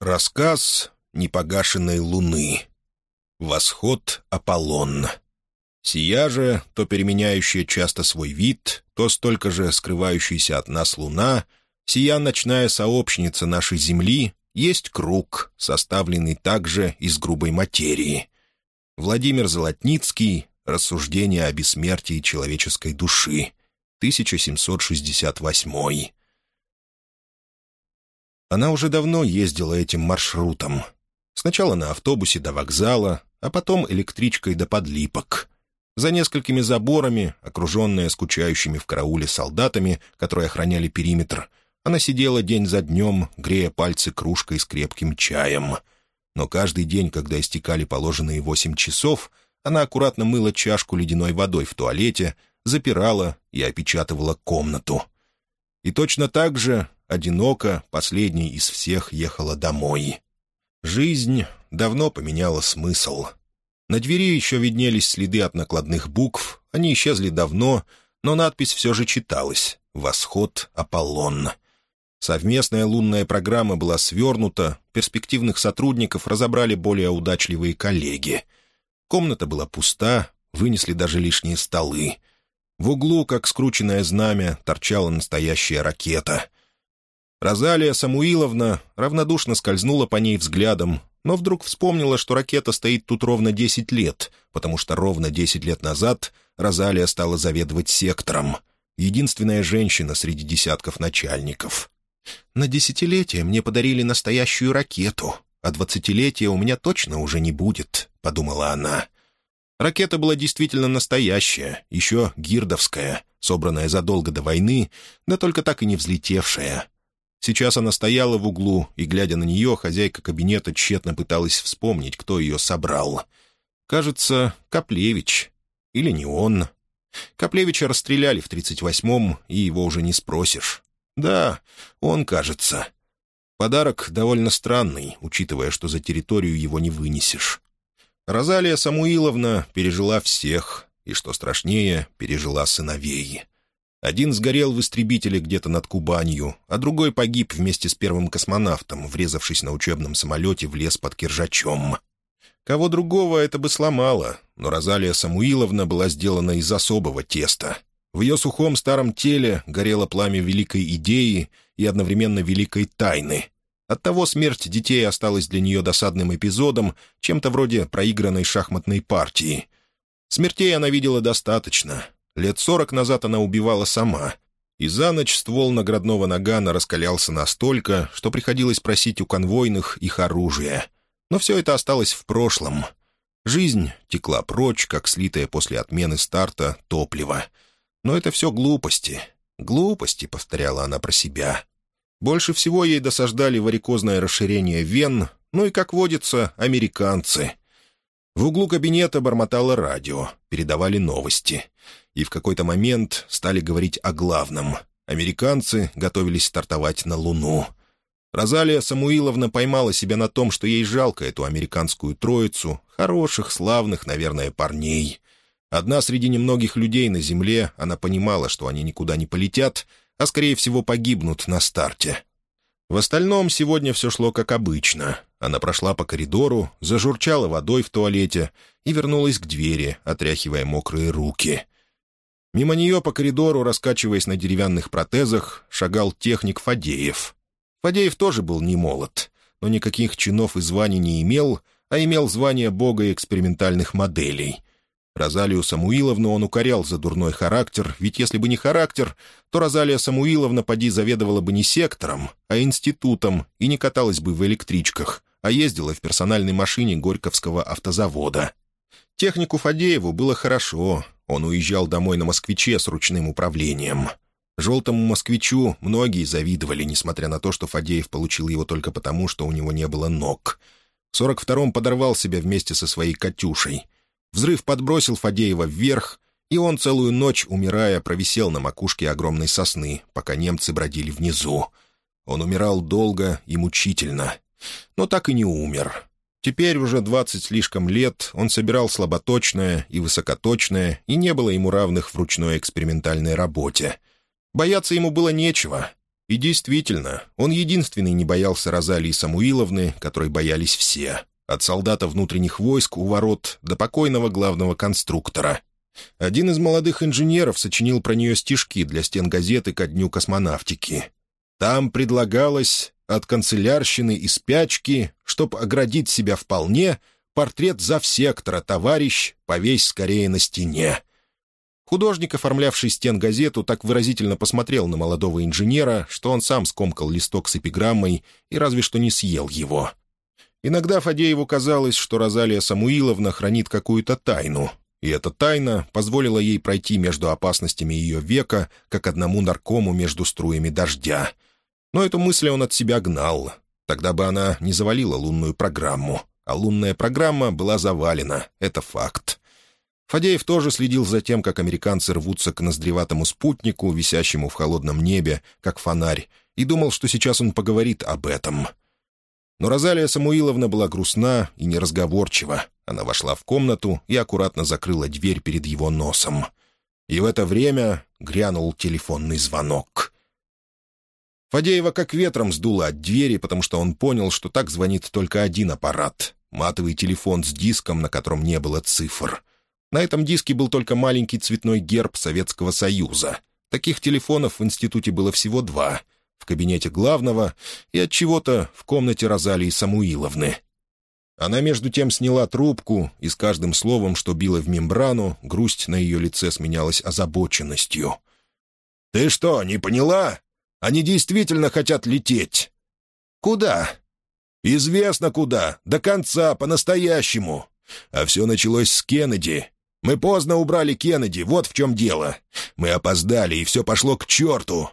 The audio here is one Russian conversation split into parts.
Рассказ непогашенной луны. Восход Аполлон. Сия же, то переменяющая часто свой вид, то столько же скрывающаяся от нас луна, сия ночная сообщница нашей Земли, есть круг, составленный также из грубой материи. Владимир Золотницкий. Рассуждение о бессмертии человеческой души. 1768 она уже давно ездила этим маршрутом. Сначала на автобусе до вокзала, а потом электричкой до подлипок. За несколькими заборами, окруженная скучающими в карауле солдатами, которые охраняли периметр, она сидела день за днем, грея пальцы кружкой с крепким чаем. Но каждый день, когда истекали положенные восемь часов, она аккуратно мыла чашку ледяной водой в туалете, запирала и опечатывала комнату. И точно так же одиноко, последней из всех ехала домой. Жизнь давно поменяла смысл. На двери еще виднелись следы от накладных букв, они исчезли давно, но надпись все же читалась «Восход Аполлон». Совместная лунная программа была свернута, перспективных сотрудников разобрали более удачливые коллеги. Комната была пуста, вынесли даже лишние столы. В углу, как скрученное знамя, торчала настоящая ракета — Розалия Самуиловна равнодушно скользнула по ней взглядом, но вдруг вспомнила, что ракета стоит тут ровно десять лет, потому что ровно десять лет назад Розалия стала заведовать сектором. Единственная женщина среди десятков начальников. «На десятилетие мне подарили настоящую ракету, а двадцатилетия у меня точно уже не будет», — подумала она. Ракета была действительно настоящая, еще гирдовская, собранная задолго до войны, да только так и не взлетевшая — Сейчас она стояла в углу, и, глядя на нее, хозяйка кабинета тщетно пыталась вспомнить, кто ее собрал. Кажется, Каплевич. Или не он. Каплевича расстреляли в 38-м, и его уже не спросишь. Да, он, кажется. Подарок довольно странный, учитывая, что за территорию его не вынесешь. Розалия Самуиловна пережила всех, и, что страшнее, пережила сыновей. Один сгорел в истребителе где-то над Кубанью, а другой погиб вместе с первым космонавтом, врезавшись на учебном самолете в лес под Киржачом. Кого другого это бы сломало, но Розалия Самуиловна была сделана из особого теста. В ее сухом старом теле горело пламя великой идеи и одновременно великой тайны. Оттого смерть детей осталась для нее досадным эпизодом, чем-то вроде проигранной шахматной партии. Смертей она видела достаточно — Лет сорок назад она убивала сама, и за ночь ствол наградного нагана раскалялся настолько, что приходилось просить у конвойных их оружие. Но все это осталось в прошлом. Жизнь текла прочь, как слитое после отмены старта топливо. Но это все глупости. Глупости, — повторяла она про себя. Больше всего ей досаждали варикозное расширение вен, ну и, как водится, американцы. В углу кабинета бормотало радио, передавали новости — и в какой-то момент стали говорить о главном. Американцы готовились стартовать на Луну. Розалия Самуиловна поймала себя на том, что ей жалко эту американскую троицу, хороших, славных, наверное, парней. Одна среди немногих людей на Земле, она понимала, что они никуда не полетят, а, скорее всего, погибнут на старте. В остальном сегодня все шло как обычно. Она прошла по коридору, зажурчала водой в туалете и вернулась к двери, отряхивая мокрые руки. Мимо нее по коридору, раскачиваясь на деревянных протезах, шагал техник Фадеев. Фадеев тоже был не молод, но никаких чинов и званий не имел, а имел звание бога экспериментальных моделей. Розалию Самуиловну он укорял за дурной характер, ведь если бы не характер, то Розалия Самуиловна поди заведовала бы не сектором, а институтом и не каталась бы в электричках, а ездила в персональной машине Горьковского автозавода. Технику Фадееву было хорошо, он уезжал домой на «Москвиче» с ручным управлением. «Желтому москвичу» многие завидовали, несмотря на то, что Фадеев получил его только потому, что у него не было ног. В 42-м подорвал себя вместе со своей «Катюшей». Взрыв подбросил Фадеева вверх, и он целую ночь, умирая, провисел на макушке огромной сосны, пока немцы бродили внизу. Он умирал долго и мучительно, но так и не умер. Теперь уже двадцать слишком лет он собирал слаботочное и высокоточное, и не было ему равных в ручной экспериментальной работе. Бояться ему было нечего. И действительно, он единственный не боялся Розалии Самуиловны, которой боялись все. От солдата внутренних войск у ворот до покойного главного конструктора. Один из молодых инженеров сочинил про нее стишки для стен газеты ко дню космонавтики. Там предлагалось от канцелярщины и спячки, чтоб оградить себя вполне, портрет завсектора, товарищ, повесь скорее на стене. Художник, оформлявший стен газету, так выразительно посмотрел на молодого инженера, что он сам скомкал листок с эпиграммой и разве что не съел его. Иногда Фадееву казалось, что Розалия Самуиловна хранит какую-то тайну, и эта тайна позволила ей пройти между опасностями ее века, как одному наркому между струями дождя. Но эту мысль он от себя гнал. Тогда бы она не завалила лунную программу. А лунная программа была завалена, это факт. Фадеев тоже следил за тем, как американцы рвутся к ноздреватому спутнику, висящему в холодном небе, как фонарь, и думал, что сейчас он поговорит об этом. Но Розалия Самуиловна была грустна и неразговорчива. Она вошла в комнату и аккуратно закрыла дверь перед его носом. И в это время грянул телефонный звонок. Фадеева как ветром сдуло от двери, потому что он понял, что так звонит только один аппарат — матовый телефон с диском, на котором не было цифр — на этом диске был только маленький цветной герб Советского Союза. Таких телефонов в институте было всего два — в кабинете главного и от чего-то в комнате Розалии Самуиловны. Она между тем сняла трубку, и с каждым словом, что било в мембрану, грусть на ее лице сменялась озабоченностью. «Ты что, не поняла? Они действительно хотят лететь». «Куда?» «Известно куда. До конца, по-настоящему. А все началось с Кеннеди. Мы поздно убрали Кеннеди, вот в чем дело. Мы опоздали, и все пошло к черту».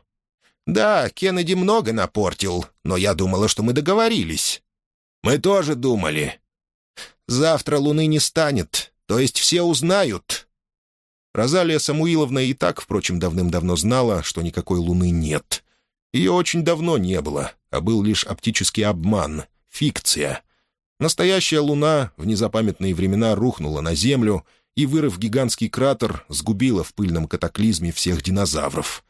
«Да, Кеннеди много напортил, но я думала, что мы договорились». «Мы тоже думали». «Завтра Луны не станет, то есть все узнают». Розалия Самуиловна и так, впрочем, давным-давно знала, что никакой Луны нет. Ее очень давно не было, а был лишь оптический обман, фикция. Настоящая Луна в незапамятные времена рухнула на Землю — и, вырыв гигантский кратер, сгубила в пыльном катаклизме всех динозавров.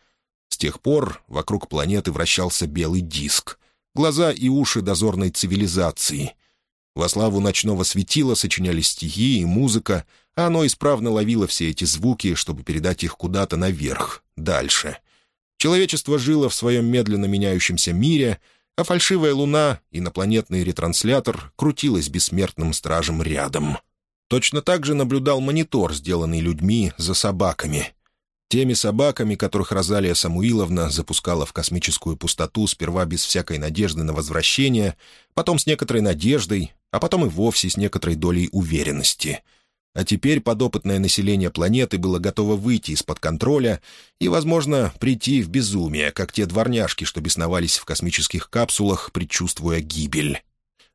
С тех пор вокруг планеты вращался белый диск, глаза и уши дозорной цивилизации. Во славу ночного светила сочинялись стихи и музыка, а оно исправно ловило все эти звуки, чтобы передать их куда-то наверх, дальше. Человечество жило в своем медленно меняющемся мире, а фальшивая луна, инопланетный ретранслятор, крутилась бессмертным стражем рядом — Точно так же наблюдал монитор, сделанный людьми за собаками. Теми собаками, которых Розалия Самуиловна запускала в космическую пустоту сперва без всякой надежды на возвращение, потом с некоторой надеждой, а потом и вовсе с некоторой долей уверенности. А теперь подопытное население планеты было готово выйти из-под контроля и, возможно, прийти в безумие, как те дворняжки, что бесновались в космических капсулах, предчувствуя гибель.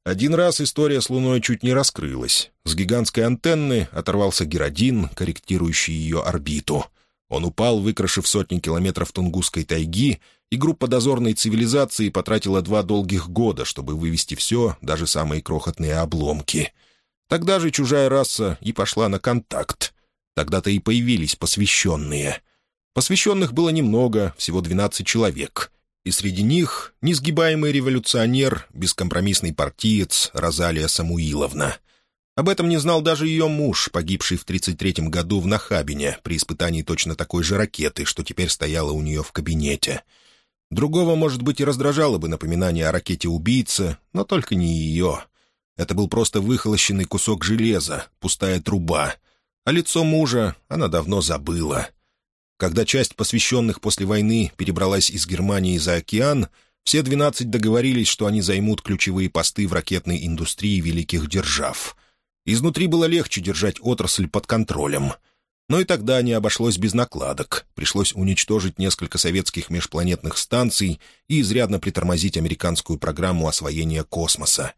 Один раз история с Луной чуть не раскрылась. С гигантской антенны оторвался геродин, корректирующий ее орбиту. Он упал, выкрашив сотни километров Тунгусской тайги, и группа дозорной цивилизации потратила два долгих года, чтобы вывести все, даже самые крохотные обломки. Тогда же чужая раса и пошла на контакт. Тогда-то и появились посвященные. Посвященных было немного, всего 12 человек — и среди них несгибаемый революционер, бескомпромиссный партиец Розалия Самуиловна. Об этом не знал даже ее муж, погибший в 33-м году в Нахабине при испытании точно такой же ракеты, что теперь стояла у нее в кабинете. Другого, может быть, и раздражало бы напоминание о ракете-убийце, но только не ее. Это был просто выхолощенный кусок железа, пустая труба. А лицо мужа она давно забыла — когда часть посвященных после войны перебралась из Германии за океан, все двенадцать договорились, что они займут ключевые посты в ракетной индустрии великих держав. Изнутри было легче держать отрасль под контролем. Но и тогда не обошлось без накладок. Пришлось уничтожить несколько советских межпланетных станций и изрядно притормозить американскую программу освоения космоса.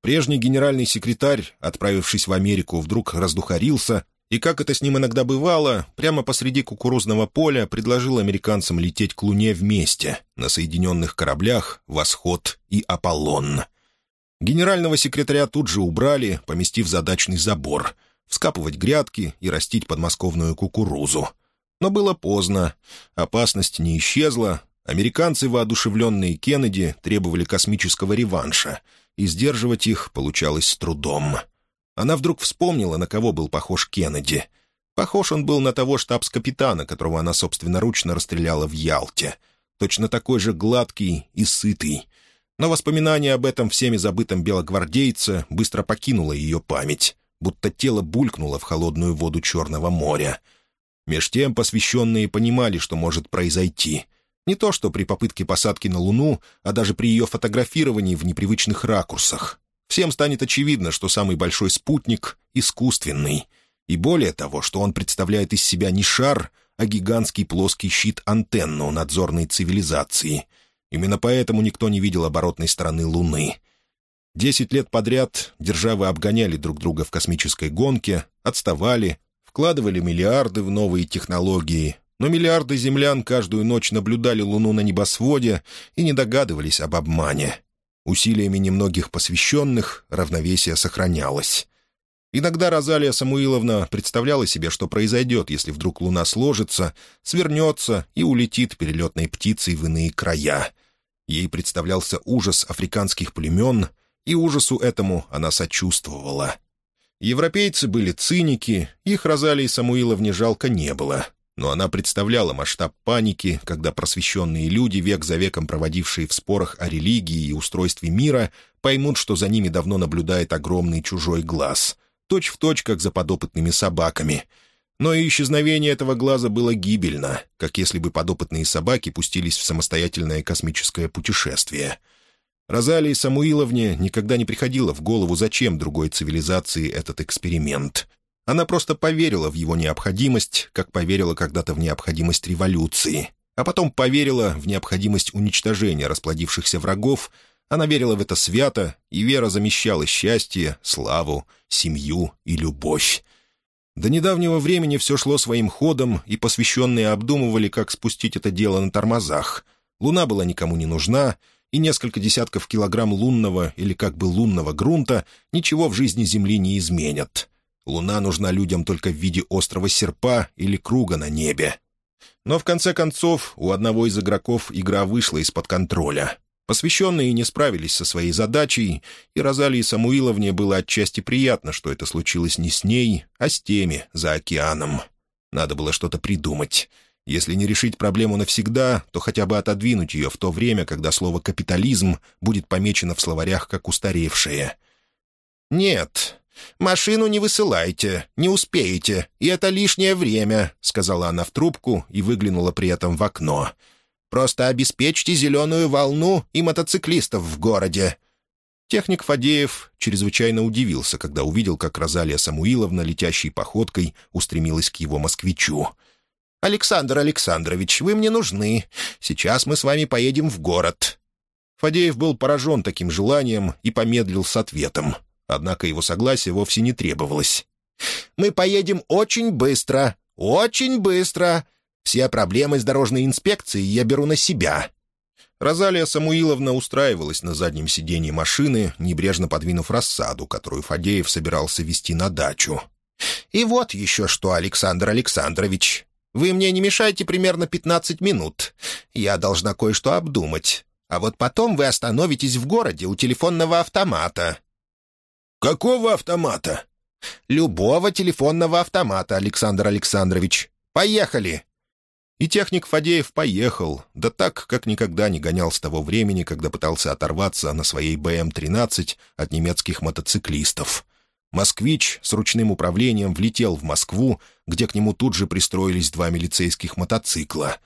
Прежний генеральный секретарь, отправившись в Америку, вдруг раздухарился, и, как это с ним иногда бывало, прямо посреди кукурузного поля предложил американцам лететь к Луне вместе, на соединенных кораблях «Восход» и «Аполлон». Генерального секретаря тут же убрали, поместив задачный забор — вскапывать грядки и растить подмосковную кукурузу. Но было поздно, опасность не исчезла, Американцы, воодушевленные Кеннеди, требовали космического реванша, и сдерживать их получалось с трудом. Она вдруг вспомнила, на кого был похож Кеннеди. Похож он был на того штабс-капитана, которого она собственноручно расстреляла в Ялте. Точно такой же гладкий и сытый. Но воспоминание об этом всеми забытом белогвардейце быстро покинуло ее память, будто тело булькнуло в холодную воду Черного моря. Меж тем посвященные понимали, что может произойти. Не то что при попытке посадки на Луну, а даже при ее фотографировании в непривычных ракурсах. Всем станет очевидно, что самый большой спутник — искусственный. И более того, что он представляет из себя не шар, а гигантский плоский щит-антенну надзорной цивилизации — Именно поэтому никто не видел оборотной стороны Луны. Десять лет подряд державы обгоняли друг друга в космической гонке, отставали, вкладывали миллиарды в новые технологии, но миллиарды землян каждую ночь наблюдали Луну на небосводе и не догадывались об обмане. Усилиями немногих посвященных равновесие сохранялось. Иногда Розалия Самуиловна представляла себе, что произойдет, если вдруг луна сложится, свернется и улетит перелетной птицей в иные края. Ей представлялся ужас африканских племен, и ужасу этому она сочувствовала. Европейцы были циники, их Розалии Самуиловне жалко не было. Но она представляла масштаб паники, когда просвещенные люди, век за веком проводившие в спорах о религии и устройстве мира, поймут, что за ними давно наблюдает огромный чужой глаз — точь-в-точь, точь, как за подопытными собаками. Но и исчезновение этого глаза было гибельно, как если бы подопытные собаки пустились в самостоятельное космическое путешествие. Розалии Самуиловне никогда не приходило в голову, зачем другой цивилизации этот эксперимент. Она просто поверила в его необходимость, как поверила когда-то в необходимость революции, а потом поверила в необходимость уничтожения расплодившихся врагов — она верила в это свято, и вера замещала счастье, славу, семью и любовь. До недавнего времени все шло своим ходом, и посвященные обдумывали, как спустить это дело на тормозах. Луна была никому не нужна, и несколько десятков килограмм лунного или как бы лунного грунта ничего в жизни Земли не изменят. Луна нужна людям только в виде острого серпа или круга на небе. Но в конце концов у одного из игроков игра вышла из-под контроля. Посвященные не справились со своей задачей, и Розалии Самуиловне было отчасти приятно, что это случилось не с ней, а с теми за океаном. Надо было что-то придумать. Если не решить проблему навсегда, то хотя бы отодвинуть ее в то время, когда слово «капитализм» будет помечено в словарях как устаревшее. «Нет, машину не высылайте, не успеете, и это лишнее время», — сказала она в трубку и выглянула при этом в окно — Просто обеспечьте зеленую волну и мотоциклистов в городе». Техник Фадеев чрезвычайно удивился, когда увидел, как Розалия Самуиловна, летящей походкой, устремилась к его москвичу. «Александр Александрович, вы мне нужны. Сейчас мы с вами поедем в город». Фадеев был поражен таким желанием и помедлил с ответом. Однако его согласие вовсе не требовалось. «Мы поедем очень быстро, очень быстро. Все проблемы с дорожной инспекцией я беру на себя». Розалия Самуиловна устраивалась на заднем сиденье машины, небрежно подвинув рассаду, которую Фадеев собирался вести на дачу. «И вот еще что, Александр Александрович. Вы мне не мешайте примерно пятнадцать минут. Я должна кое-что обдумать. А вот потом вы остановитесь в городе у телефонного автомата». «Какого автомата?» «Любого телефонного автомата, Александр Александрович. Поехали!» И техник Фадеев поехал, да так, как никогда не гонял с того времени, когда пытался оторваться на своей БМ-13 от немецких мотоциклистов. «Москвич» с ручным управлением влетел в Москву, где к нему тут же пристроились два милицейских мотоцикла.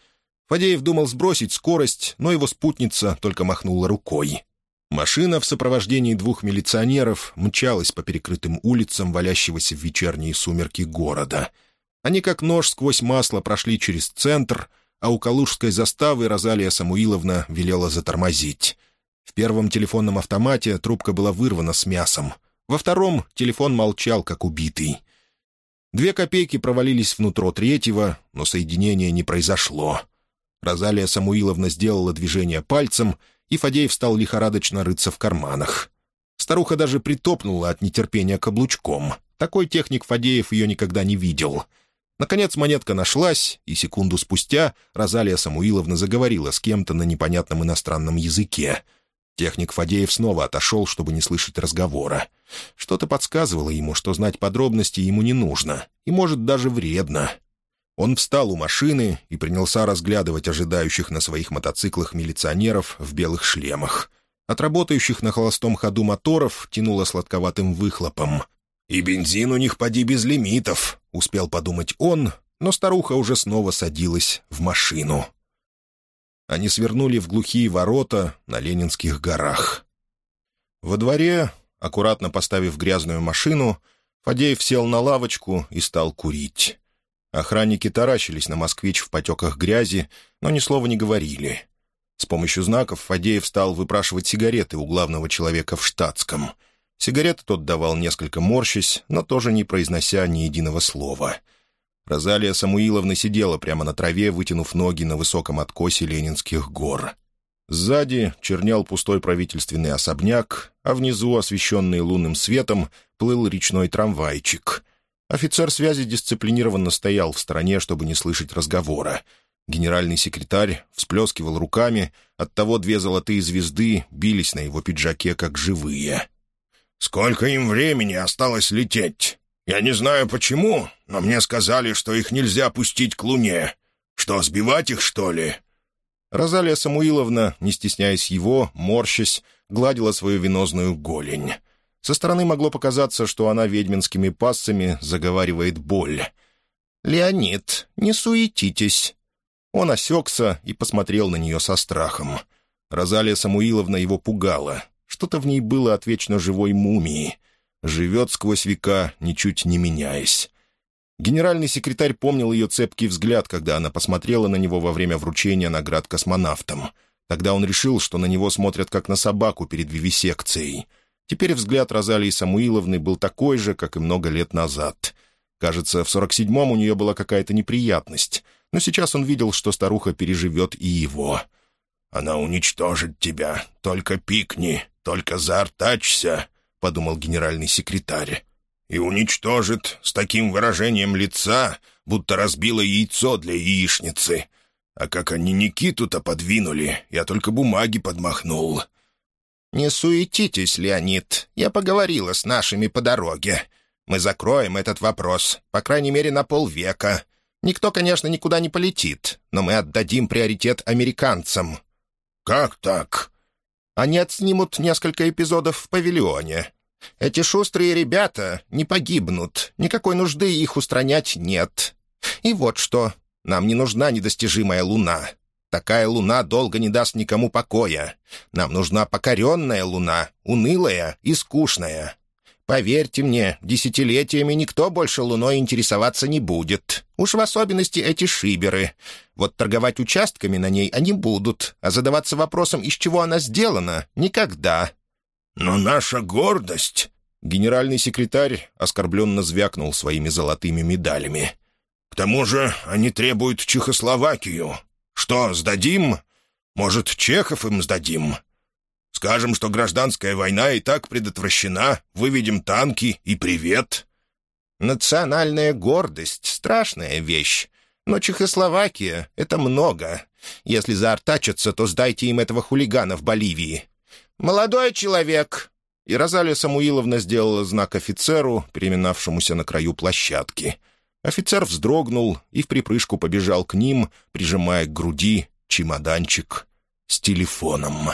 Фадеев думал сбросить скорость, но его спутница только махнула рукой. Машина в сопровождении двух милиционеров мчалась по перекрытым улицам, валящегося в вечерние сумерки города — они как нож сквозь масло прошли через центр, а у Калужской заставы Розалия Самуиловна велела затормозить. В первом телефонном автомате трубка была вырвана с мясом. Во втором телефон молчал, как убитый. Две копейки провалились внутрь третьего, но соединения не произошло. Розалия Самуиловна сделала движение пальцем, и Фадеев стал лихорадочно рыться в карманах. Старуха даже притопнула от нетерпения каблучком. Такой техник Фадеев ее никогда не видел — Наконец монетка нашлась, и секунду спустя Розалия Самуиловна заговорила с кем-то на непонятном иностранном языке. Техник Фадеев снова отошел, чтобы не слышать разговора. Что-то подсказывало ему, что знать подробности ему не нужно, и, может, даже вредно. Он встал у машины и принялся разглядывать ожидающих на своих мотоциклах милиционеров в белых шлемах. От работающих на холостом ходу моторов тянуло сладковатым выхлопом. «И бензин у них поди без лимитов», — успел подумать он, но старуха уже снова садилась в машину. Они свернули в глухие ворота на Ленинских горах. Во дворе, аккуратно поставив грязную машину, Фадеев сел на лавочку и стал курить. Охранники таращились на москвич в потеках грязи, но ни слова не говорили. С помощью знаков Фадеев стал выпрашивать сигареты у главного человека в штатском. Сигареты тот давал несколько морщись, но тоже не произнося ни единого слова. Розалия Самуиловна сидела прямо на траве, вытянув ноги на высоком откосе Ленинских гор. Сзади чернял пустой правительственный особняк, а внизу, освещенный лунным светом, плыл речной трамвайчик — Офицер связи дисциплинированно стоял в стороне, чтобы не слышать разговора. Генеральный секретарь всплескивал руками, оттого две золотые звезды бились на его пиджаке, как живые. «Сколько им времени осталось лететь? Я не знаю почему, но мне сказали, что их нельзя пустить к Луне. Что, сбивать их, что ли?» Розалия Самуиловна, не стесняясь его, морщась, гладила свою венозную голень. Со стороны могло показаться, что она ведьминскими пассами заговаривает боль. «Леонид, не суетитесь». Он осекся и посмотрел на нее со страхом. Розалия Самуиловна его пугала. Что-то в ней было от вечно живой мумии. Живет сквозь века, ничуть не меняясь. Генеральный секретарь помнил ее цепкий взгляд, когда она посмотрела на него во время вручения наград космонавтам. Тогда он решил, что на него смотрят как на собаку перед вивисекцией — Теперь взгляд Розалии Самуиловны был такой же, как и много лет назад. Кажется, в сорок седьмом у нее была какая-то неприятность, но сейчас он видел, что старуха переживет и его. «Она уничтожит тебя. Только пикни, только заортачься», — подумал генеральный секретарь. «И уничтожит с таким выражением лица, будто разбила яйцо для яичницы. А как они Никиту-то подвинули, я только бумаги подмахнул. «Не суетитесь, Леонид. Я поговорила с нашими по дороге. Мы закроем этот вопрос, по крайней мере, на полвека. Никто, конечно, никуда не полетит, но мы отдадим приоритет американцам». «Как так?» «Они отснимут несколько эпизодов в павильоне. Эти шустрые ребята не погибнут, никакой нужды их устранять нет. И вот что, нам не нужна недостижимая луна. Такая луна долго не даст никому покоя. Нам нужна покоренная луна, унылая и скучная. Поверьте мне, десятилетиями никто больше луной интересоваться не будет. Уж в особенности эти шиберы. Вот торговать участками на ней они будут, а задаваться вопросом, из чего она сделана, никогда. «Но наша гордость...» Генеральный секретарь оскорбленно звякнул своими золотыми медалями. «К тому же они требуют Чехословакию. Что, сдадим? Может, Чехов им сдадим? Скажем, что гражданская война и так предотвращена, выведем танки и привет». «Национальная гордость — страшная вещь. Но Чехословакия — это много. Если заортачатся, то сдайте им этого хулигана в Боливии. Молодой человек!» И Розалия Самуиловна сделала знак офицеру, переминавшемуся на краю площадки — Офицер вздрогнул и в припрыжку побежал к ним, прижимая к груди чемоданчик с телефоном.